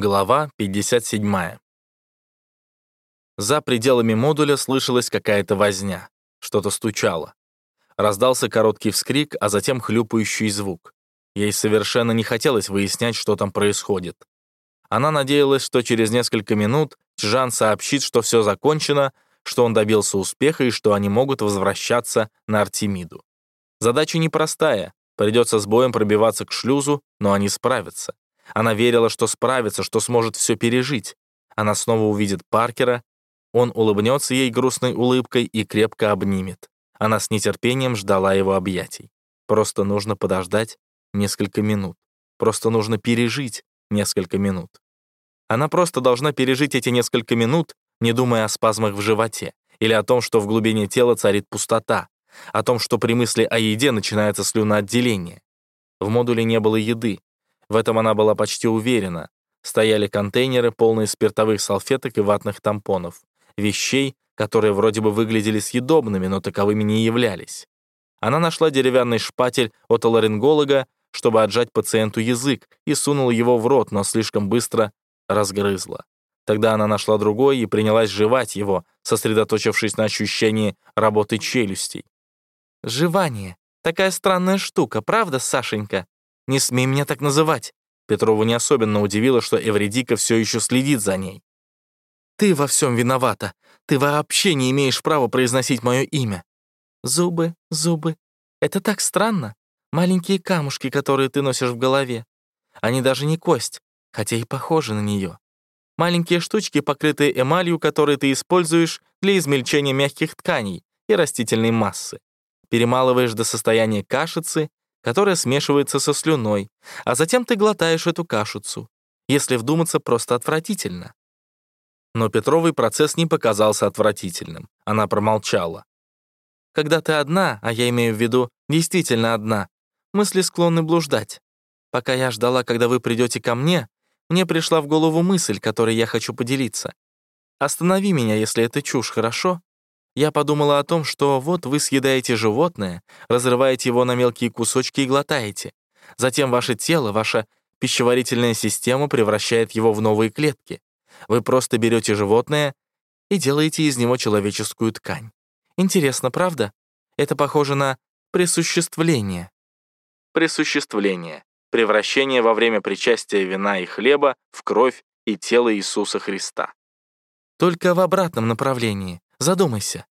Глава 57. За пределами модуля слышалась какая-то возня. Что-то стучало. Раздался короткий вскрик, а затем хлюпающий звук. Ей совершенно не хотелось выяснять, что там происходит. Она надеялась, что через несколько минут Чжан сообщит, что все закончено, что он добился успеха и что они могут возвращаться на Артемиду. Задача непростая, придется с боем пробиваться к шлюзу, но они справятся. Она верила, что справится, что сможет все пережить. Она снова увидит Паркера, он улыбнется ей грустной улыбкой и крепко обнимет. Она с нетерпением ждала его объятий. Просто нужно подождать несколько минут. Просто нужно пережить несколько минут. Она просто должна пережить эти несколько минут, не думая о спазмах в животе или о том, что в глубине тела царит пустота, о том, что при мысли о еде начинается слюноотделение. В модуле не было еды, в этом она была почти уверена. Стояли контейнеры, полные спиртовых салфеток и ватных тампонов. Вещей, которые вроде бы выглядели съедобными, но таковыми не являлись. Она нашла деревянный шпатель от аларинголога, чтобы отжать пациенту язык, и сунула его в рот, но слишком быстро разгрызла. Тогда она нашла другой и принялась жевать его, сосредоточившись на ощущении работы челюстей. «Жевание. Такая странная штука, правда, Сашенька?» Не смей меня так называть!» Петрова не особенно удивило, что Эвредика все еще следит за ней. «Ты во всем виновата. Ты вообще не имеешь права произносить мое имя». «Зубы, зубы. Это так странно. Маленькие камушки, которые ты носишь в голове. Они даже не кость, хотя и похожи на нее. Маленькие штучки, покрытые эмалью, которые ты используешь для измельчения мягких тканей и растительной массы. Перемалываешь до состояния кашицы которая смешивается со слюной, а затем ты глотаешь эту кашицу. Если вдуматься, просто отвратительно. Но Петровый процесс не показался отвратительным. Она промолчала. Когда ты одна, а я имею в виду действительно одна, мысли склонны блуждать. Пока я ждала, когда вы придете ко мне, мне пришла в голову мысль, которой я хочу поделиться. Останови меня, если это чушь, хорошо? Я подумала о том, что вот вы съедаете животное, разрываете его на мелкие кусочки и глотаете. Затем ваше тело, ваша пищеварительная система превращает его в новые клетки. Вы просто берете животное и делаете из него человеческую ткань. Интересно, правда? Это похоже на присуществление. Присуществление. Превращение во время причастия вина и хлеба в кровь и тело Иисуса Христа. Только в обратном направлении. Задумайся.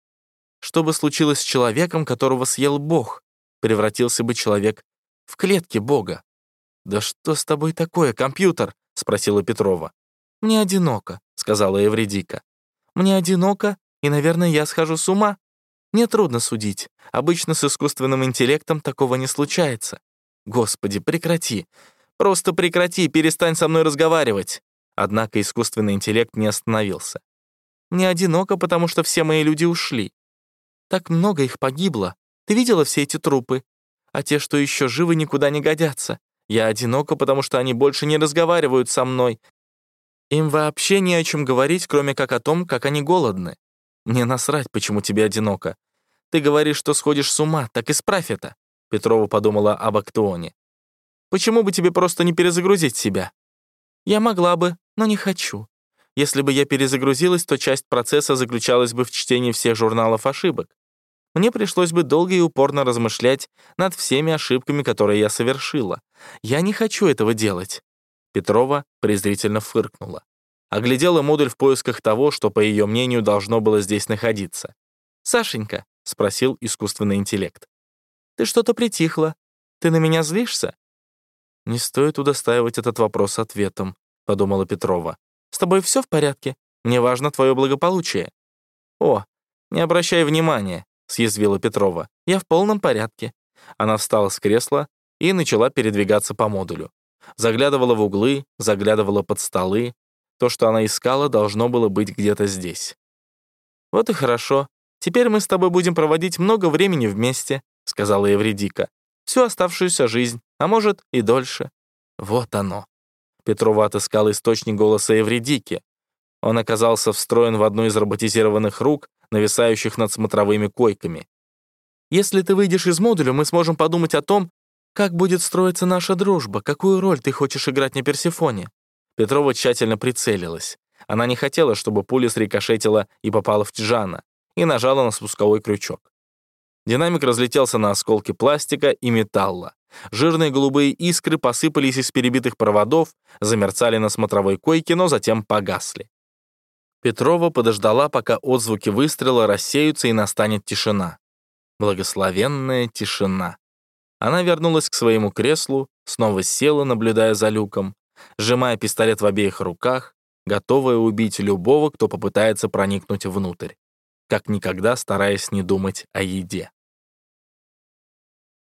Что бы случилось с человеком, которого съел Бог? Превратился бы человек в клетки Бога. «Да что с тобой такое, компьютер?» — спросила Петрова. «Мне одиноко», — сказала Евредика. «Мне одиноко, и, наверное, я схожу с ума. Мне трудно судить. Обычно с искусственным интеллектом такого не случается. Господи, прекрати. Просто прекрати, перестань со мной разговаривать». Однако искусственный интеллект не остановился. Мне одиноко, потому что все мои люди ушли. Так много их погибло. Ты видела все эти трупы? А те, что еще живы, никуда не годятся. Я одинока, потому что они больше не разговаривают со мной. Им вообще не о чем говорить, кроме как о том, как они голодны. Мне насрать, почему тебе одиноко. Ты говоришь, что сходишь с ума, так исправь это. Петрова подумала об Актуоне. Почему бы тебе просто не перезагрузить себя? Я могла бы, но не хочу. Если бы я перезагрузилась, то часть процесса заключалась бы в чтении всех журналов ошибок. Мне пришлось бы долго и упорно размышлять над всеми ошибками, которые я совершила. Я не хочу этого делать. Петрова презрительно фыркнула. Оглядела модуль в поисках того, что, по ее мнению, должно было здесь находиться. «Сашенька», — спросил искусственный интеллект, — «ты что-то притихла. Ты на меня злишься?» «Не стоит удостаивать этот вопрос ответом», — подумала Петрова. С тобой все в порядке? Мне важно твое благополучие». «О, не обращай внимания», — съязвила Петрова. «Я в полном порядке». Она встала с кресла и начала передвигаться по модулю. Заглядывала в углы, заглядывала под столы. То, что она искала, должно было быть где-то здесь. «Вот и хорошо. Теперь мы с тобой будем проводить много времени вместе», — сказала Евредика. «Всю оставшуюся жизнь, а может и дольше». Вот оно. Петрова отыскал источник голоса Евредики. Он оказался встроен в одну из роботизированных рук, нависающих над смотровыми койками. «Если ты выйдешь из модуля, мы сможем подумать о том, как будет строиться наша дружба, какую роль ты хочешь играть на Персифоне. Петрова тщательно прицелилась. Она не хотела, чтобы пуля срикошетила и попала в Тижана, и нажала на спусковой крючок. Динамик разлетелся на осколки пластика и металла. Жирные голубые искры посыпались из перебитых проводов, замерцали на смотровой койке, но затем погасли. Петрова подождала, пока отзвуки выстрела рассеются и настанет тишина. Благословенная тишина. Она вернулась к своему креслу, снова села, наблюдая за люком, сжимая пистолет в обеих руках, готовая убить любого, кто попытается проникнуть внутрь, как никогда стараясь не думать о еде.